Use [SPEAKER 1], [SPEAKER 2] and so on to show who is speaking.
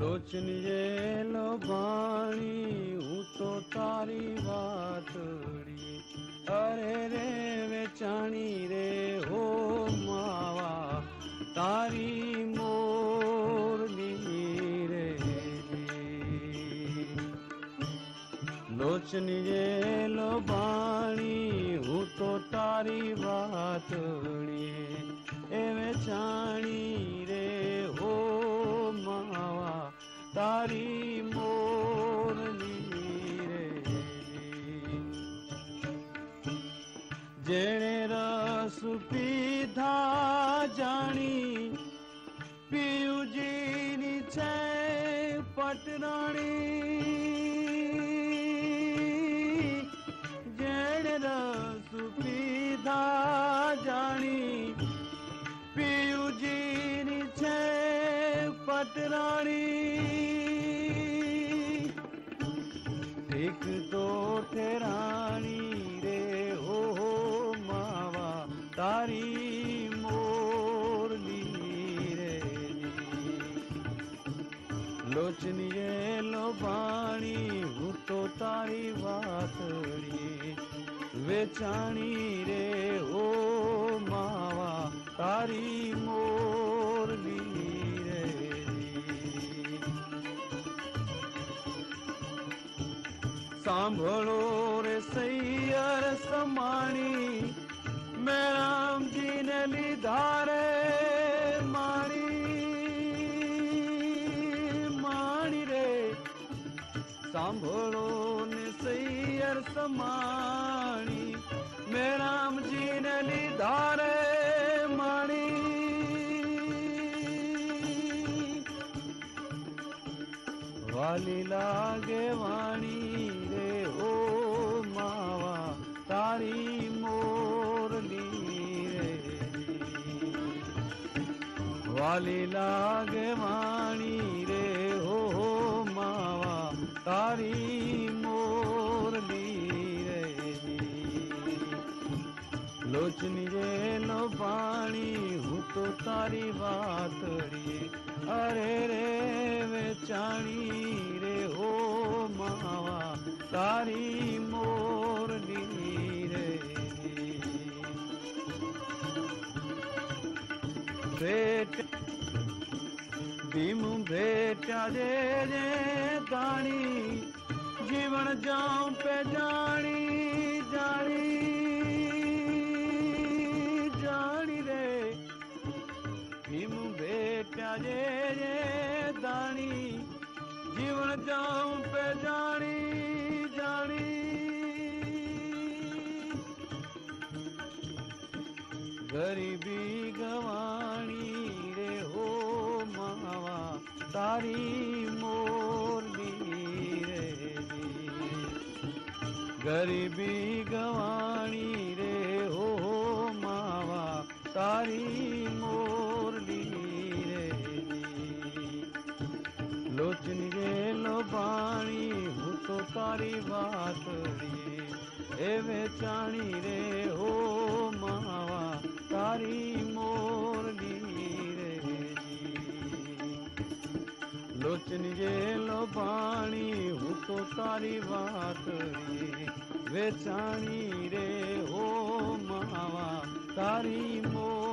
[SPEAKER 1] લોચનીએ લો બાણી હું તો તારી વાતડી અરે રે વેચાણી રે, હો માવા, તારી મોરની રે. લોચનીએ લો मारी मोरनी रे जहिड़े रस पीधा जाणी पीउ जी जने राटराणि एक दो ठहरानी रे, हो हो, मावा, तारी मोरली रे। लोचनिए लोबाणी हूँ तो तारी वातड़ी वेचाणी रे, हो, मावा, तारी मोर સાંભળો રે સૈયર સમાણી મેં રામજીને લીધા રે માણી માણી રે સાંભળો ને સૈયર સમાણી મેં રામજીને લીધા વાલી લાગે વાણી રે, ઓ માવા, તારી મોરલી રે. વાલી લાગે વાણી રે હો માવા, તારી મોરલી રે. લોચની રે નો પાણી હું मारी वातड़ी अरे रे, वे चाणी रे हो मावा तारी मोरनी रे। भेट, भीम भेटा जे जे ताणी, जीवन जाऊँ पे जानी जाऊँ पे जानी जानी। गरीबी गवाणी रे हो मावा, तारी मोरनी रे गरीबी गवाणी रे हो मावा, तारी હું વાત રે. એ વેચાણી રે, હો માવા, તારી મોરલી રે લોચન ગેલો પાણી હું તો તારી વાતડી વેચાણી રે, હો માવા, તારી મોર